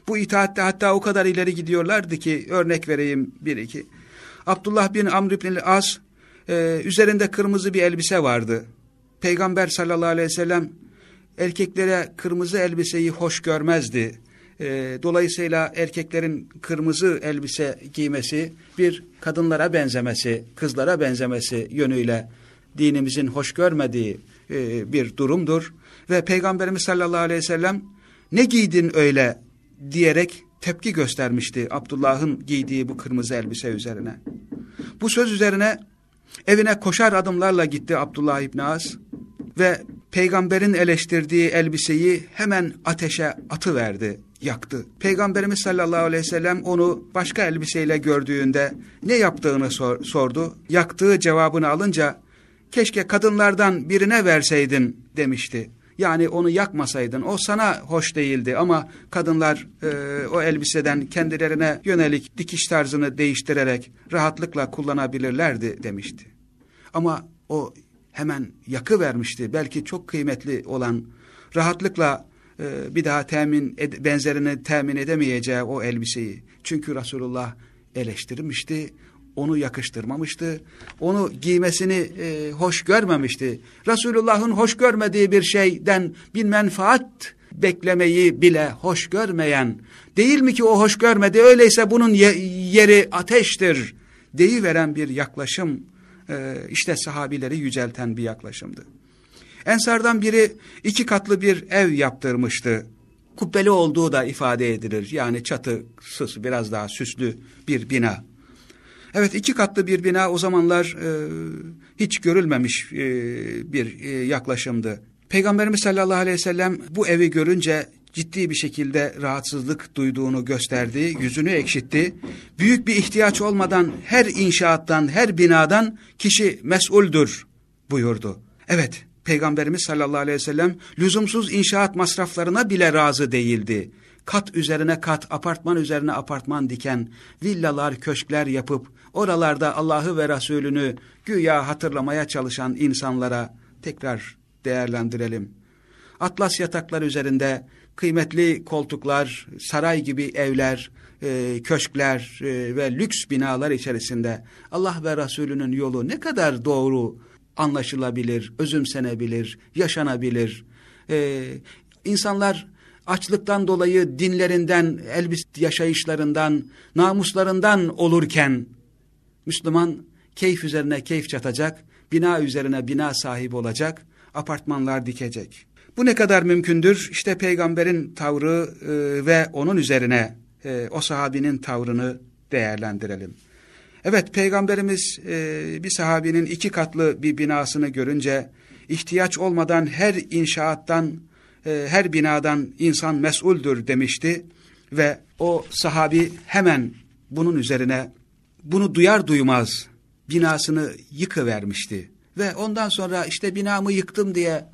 Bu itaatte hatta o kadar ileri gidiyorlardı ki örnek vereyim bir iki. Abdullah bin Amr bin As e, üzerinde kırmızı bir elbise vardı. Peygamber sallallahu aleyhi ve sellem erkeklere kırmızı elbiseyi hoş görmezdi. E, dolayısıyla erkeklerin kırmızı elbise giymesi bir kadınlara benzemesi, kızlara benzemesi yönüyle dinimizin hoş görmediği e, bir durumdur. Ve Peygamberimiz sallallahu aleyhi ve sellem ne giydin öyle diyerek tepki göstermişti Abdullah'ın giydiği bu kırmızı elbise üzerine. Bu söz üzerine evine koşar adımlarla gitti Abdullah İbni Az ve peygamberin eleştirdiği elbiseyi hemen ateşe atıverdi, yaktı. Peygamberimiz sallallahu aleyhi ve sellem onu başka elbiseyle gördüğünde ne yaptığını sor, sordu. Yaktığı cevabını alınca keşke kadınlardan birine verseydin demişti. Yani onu yakmasaydın o sana hoş değildi ama kadınlar e, o elbiseden kendilerine yönelik dikiş tarzını değiştirerek rahatlıkla kullanabilirlerdi demişti. Ama o hemen yakı vermişti. Belki çok kıymetli olan rahatlıkla e, bir daha temin benzerini temin edemeyeceği o elbiseyi. Çünkü Resulullah eleştirmişti onu yakıştırmamıştı. Onu giymesini e, hoş görmemişti. Resulullah'ın hoş görmediği bir şeyden bir menfaat beklemeyi bile hoş görmeyen, değil mi ki o hoş görmedi, öyleyse bunun ye yeri ateştir veren bir yaklaşım, e, işte sahabileri yücelten bir yaklaşımdı. Ensardan biri iki katlı bir ev yaptırmıştı. Kubbeli olduğu da ifade edilir. Yani çatısız biraz daha süslü bir bina. Evet iki katlı bir bina o zamanlar e, hiç görülmemiş e, bir e, yaklaşımdı. Peygamberimiz sallallahu aleyhi ve sellem bu evi görünce ciddi bir şekilde rahatsızlık duyduğunu gösterdi, yüzünü ekşitti. Büyük bir ihtiyaç olmadan her inşaattan, her binadan kişi mesuldür buyurdu. Evet, Peygamberimiz sallallahu aleyhi ve sellem lüzumsuz inşaat masraflarına bile razı değildi kat üzerine kat, apartman üzerine apartman diken, villalar, köşkler yapıp oralarda Allah'ı ve Resulünü güya hatırlamaya çalışan insanlara tekrar değerlendirelim. Atlas yataklar üzerinde kıymetli koltuklar, saray gibi evler, e, köşkler e, ve lüks binalar içerisinde Allah ve Resulünün yolu ne kadar doğru anlaşılabilir, özümsenebilir, yaşanabilir. E, insanlar açlıktan dolayı dinlerinden, elbis yaşayışlarından, namuslarından olurken Müslüman keyif üzerine keyif çatacak, bina üzerine bina sahibi olacak, apartmanlar dikecek. Bu ne kadar mümkündür? İşte peygamberin tavrı e, ve onun üzerine e, o sahabinin tavrını değerlendirelim. Evet Peygamberimiz e, bir sahabinin iki katlı bir binasını görünce ihtiyaç olmadan her inşaattan, e, her binadan insan mesuldür demişti. Ve o sahabi hemen bunun üzerine bunu duyar duymaz binasını yıkıvermişti. Ve ondan sonra işte binamı yıktım diye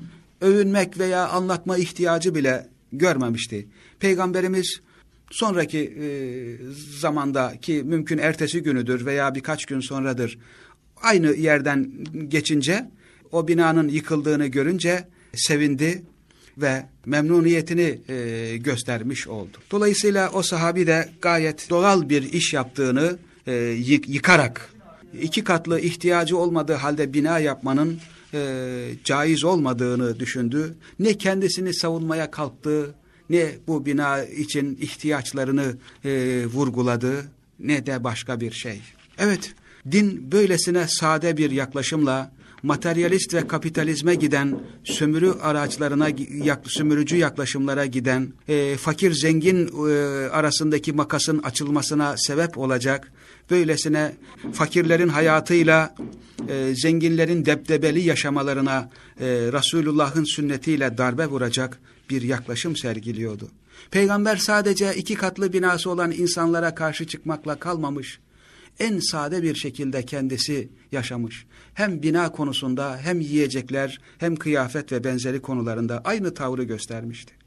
övünmek veya anlatma ihtiyacı bile görmemişti. Peygamberimiz sonraki e, zamanda ki mümkün ertesi günüdür veya birkaç gün sonradır aynı yerden geçince o binanın yıkıldığını görünce sevindi ve memnuniyetini e, göstermiş oldu. Dolayısıyla o sahabi de gayet doğal bir iş yaptığını e, yıkarak iki katlı ihtiyacı olmadığı halde bina yapmanın e, caiz olmadığını düşündü. Ne kendisini savunmaya kalktı, ne bu bina için ihtiyaçlarını e, vurguladı, ne de başka bir şey. Evet, din böylesine sade bir yaklaşımla materyalist ve kapitalizme giden, sömürü araçlarına, yak, sömürücü yaklaşımlara giden, e, fakir zengin e, arasındaki makasın açılmasına sebep olacak, böylesine fakirlerin hayatıyla e, zenginlerin debdebeli yaşamalarına e, Resulullah'ın sünnetiyle darbe vuracak bir yaklaşım sergiliyordu. Peygamber sadece iki katlı binası olan insanlara karşı çıkmakla kalmamış, en sade bir şekilde kendisi yaşamış. Hem bina konusunda hem yiyecekler hem kıyafet ve benzeri konularında aynı tavrı göstermişti.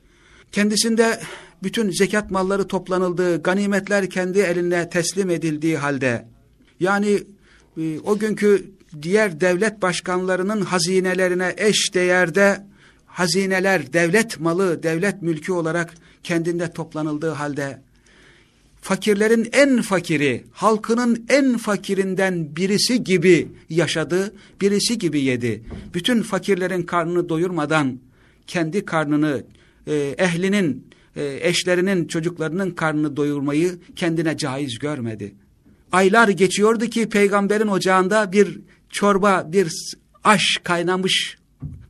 Kendisinde bütün zekat malları toplanıldığı, ganimetler kendi eline teslim edildiği halde, yani e, o günkü diğer devlet başkanlarının hazinelerine eş değerde hazineler devlet malı, devlet mülkü olarak kendinde toplanıldığı halde fakirlerin en fakiri, halkının en fakirinden birisi gibi yaşadı, birisi gibi yedi. Bütün fakirlerin karnını doyurmadan kendi karnını, e, ehlinin, e, eşlerinin, çocuklarının karnını doyurmayı kendine caiz görmedi. Aylar geçiyordu ki peygamberin ocağında bir çorba, bir aş kaynamış,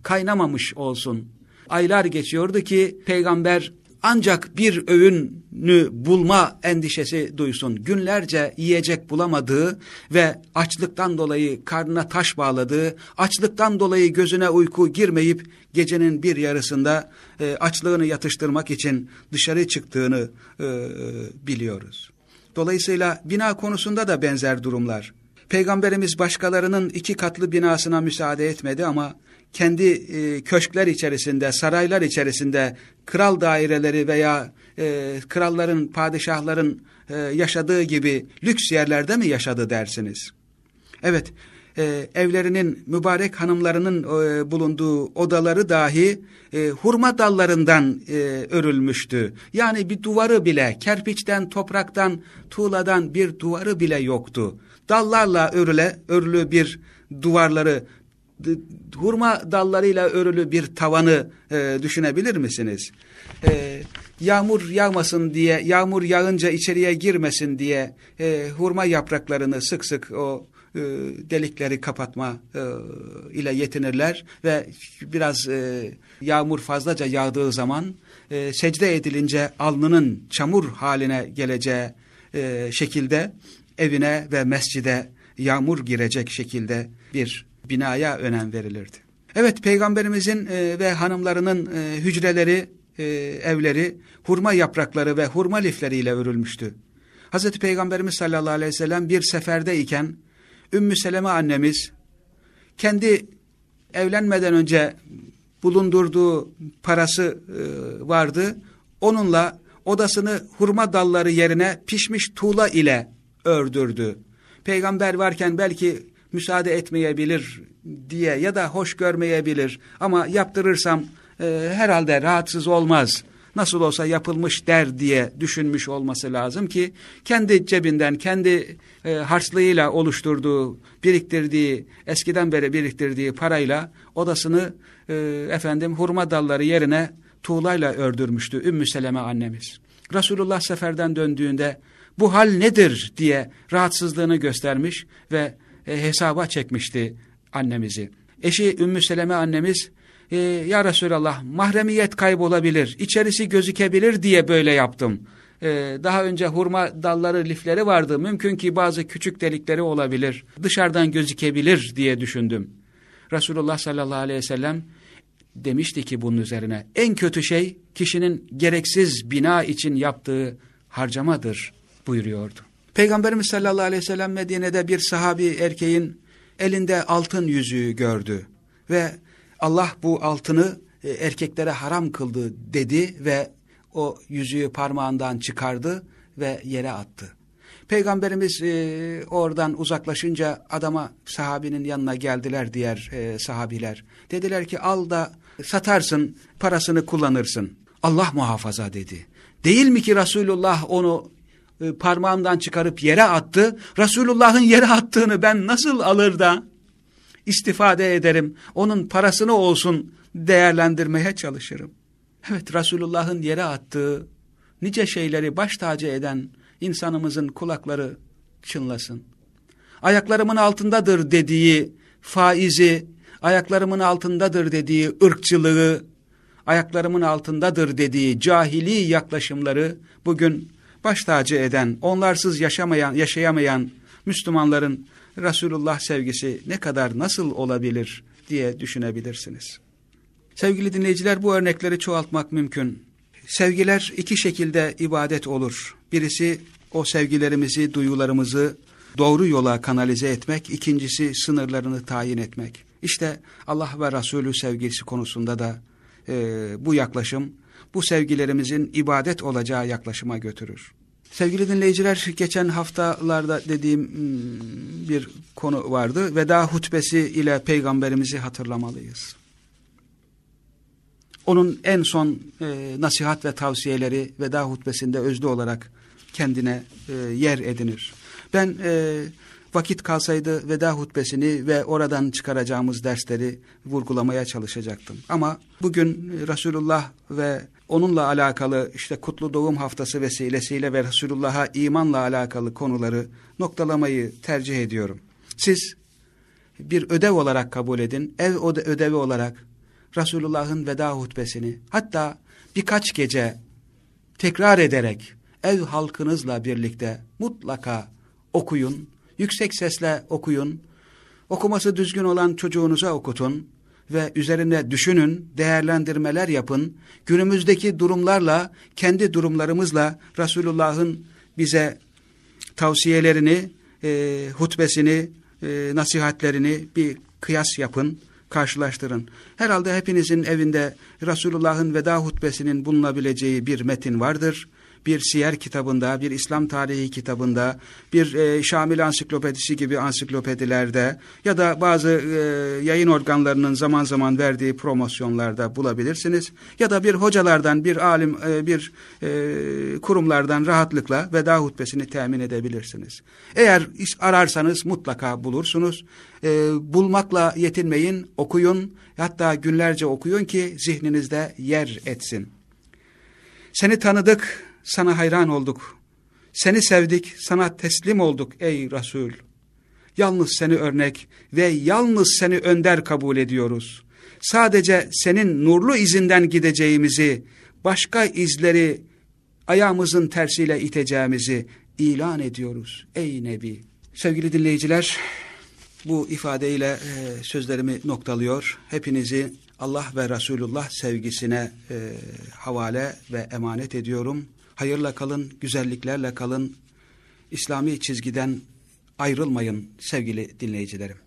kaynamamış olsun. Aylar geçiyordu ki peygamber ancak bir öğünü bulma endişesi duysun. Günlerce yiyecek bulamadığı ve açlıktan dolayı karnına taş bağladığı, açlıktan dolayı gözüne uyku girmeyip gecenin bir yarısında e, açlığını yatıştırmak için dışarı çıktığını e, biliyoruz. Dolayısıyla bina konusunda da benzer durumlar. Peygamberimiz başkalarının iki katlı binasına müsaade etmedi ama kendi e, köşkler içerisinde, saraylar içerisinde kral daireleri veya e, kralların, padişahların e, yaşadığı gibi lüks yerlerde mi yaşadı dersiniz? Evet, e, evlerinin mübarek hanımlarının e, bulunduğu odaları dahi e, hurma dallarından e, örülmüştü. Yani bir duvarı bile, kerpiçten, topraktan, tuğladan bir duvarı bile yoktu. Dallarla örüle, örülü bir duvarları hurma dallarıyla örülü bir tavanı e, düşünebilir misiniz? E, yağmur yağmasın diye, yağmur yağınca içeriye girmesin diye e, hurma yapraklarını sık sık o e, delikleri kapatma e, ile yetinirler ve biraz e, yağmur fazlaca yağdığı zaman e, secde edilince alnının çamur haline geleceği e, şekilde evine ve mescide yağmur girecek şekilde bir binaya önem verilirdi. Evet peygamberimizin e, ve hanımlarının e, hücreleri, e, evleri hurma yaprakları ve hurma lifleriyle örülmüştü. Hazreti Peygamberimiz sallallahu aleyhi ve sellem bir seferdeyken Ümmü Seleme annemiz kendi evlenmeden önce bulundurduğu parası e, vardı. Onunla odasını hurma dalları yerine pişmiş tuğla ile ördürdü. Peygamber varken belki müsaade etmeyebilir diye ya da hoş görmeyebilir. Ama yaptırırsam e, herhalde rahatsız olmaz. Nasıl olsa yapılmış der diye düşünmüş olması lazım ki kendi cebinden kendi e, harçlığıyla oluşturduğu biriktirdiği eskiden beri biriktirdiği parayla odasını e, efendim hurma dalları yerine tuğlayla ördürmüştü Ümmü Seleme annemiz. Resulullah seferden döndüğünde bu hal nedir? diye rahatsızlığını göstermiş ve e, hesaba çekmişti annemizi. Eşi Ümmü Seleme annemiz e, ya Resulallah mahremiyet kaybolabilir, içerisi gözükebilir diye böyle yaptım Ee, daha önce hurma dalları, lifleri vardı. Mümkün ki bazı küçük delikleri olabilir. Dışarıdan gözükebilir diye düşündüm. Resulullah sallallahu aleyhi ve sellem demişti ki bunun üzerine en kötü şey kişinin gereksiz bina için yaptığı harcamadır buyuruyordu. Peygamberimiz sallallahu aleyhi ve sellem Medine'de bir sahabi erkeğin elinde altın yüzüğü gördü ve Allah bu altını e, erkeklere haram kıldı dedi ve o yüzüğü parmağından çıkardı ve yere attı. Peygamberimiz e, oradan uzaklaşınca adama sahabinin yanına geldiler diğer e, sahabiler. Dediler ki al da satarsın parasını kullanırsın. Allah muhafaza dedi. Değil mi ki Resulullah onu e, parmağımdan çıkarıp yere attı. Resulullah'ın yere attığını ben nasıl alır da istifade ederim. Onun parasını olsun değerlendirmeye çalışırım. Evet Resulullah'ın yere attığı nice şeyleri baş tacı eden insanımızın kulakları çınlasın. Ayaklarımın altındadır dediği faizi, ayaklarımın altındadır dediği ırkçılığı, ayaklarımın altındadır dediği cahili yaklaşımları bugün baş tacı eden, onlarsız yaşamayan, yaşayamayan Müslümanların Resulullah sevgisi ne kadar nasıl olabilir diye düşünebilirsiniz. Sevgili dinleyiciler bu örnekleri çoğaltmak mümkün. Sevgiler iki şekilde ibadet olur. Birisi o sevgilerimizi, duyularımızı doğru yola kanalize etmek, ikincisi sınırlarını tayin etmek. İşte Allah ve Resulü sevgisi konusunda da e, bu yaklaşım, bu sevgilerimizin ibadet olacağı yaklaşıma götürür. Sevgili dinleyiciler, geçen haftalarda dediğim hmm, bir konu vardı. Veda hutbesi ile peygamberimizi hatırlamalıyız. Onun en son e, nasihat ve tavsiyeleri veda hutbesinde özlü olarak kendine e, yer edinir. Ben e, vakit kalsaydı veda hutbesini ve oradan çıkaracağımız dersleri vurgulamaya çalışacaktım. Ama bugün Resulullah ve onunla alakalı işte kutlu doğum haftası vesilesiyle ve Resulullah'a imanla alakalı konuları noktalamayı tercih ediyorum. Siz bir ödev olarak kabul edin, ev ödevi olarak Resulullah'ın veda hutbesini hatta birkaç gece tekrar ederek ev halkınızla birlikte mutlaka okuyun, yüksek sesle okuyun, okuması düzgün olan çocuğunuza okutun ve üzerine düşünün, değerlendirmeler yapın. Günümüzdeki durumlarla, kendi durumlarımızla Resulullah'ın bize tavsiyelerini, e, hutbesini, e, nasihatlerini bir kıyas yapın karşılaştırın. Herhalde hepinizin evinde Resulullah'ın veda hutbesinin bulunabileceği bir metin vardır bir siyer kitabında, bir İslam tarihi kitabında, bir e, Şamil ansiklopedisi gibi ansiklopedilerde ya da bazı e, yayın organlarının zaman zaman verdiği promosyonlarda bulabilirsiniz. Ya da bir hocalardan, bir alim, e, bir e, kurumlardan rahatlıkla veda hutbesini temin edebilirsiniz. Eğer ararsanız mutlaka bulursunuz. E, bulmakla yetinmeyin, okuyun, hatta günlerce okuyun ki zihninizde yer etsin. Seni tanıdık, sana hayran olduk. Seni sevdik, sana teslim olduk ey Resul. Yalnız seni örnek ve yalnız seni önder kabul ediyoruz. Sadece senin nurlu izinden gideceğimizi, başka izleri ayağımızın tersiyle iteceğimizi ilan ediyoruz ey Nebi. Sevgili dinleyiciler, bu ifadeyle e, sözlerimi noktalıyor. Hepinizi Allah ve Resulullah sevgisine e, havale ve emanet ediyorum. Hayırla kalın, güzelliklerle kalın. İslami çizgiden ayrılmayın sevgili dinleyicilerim.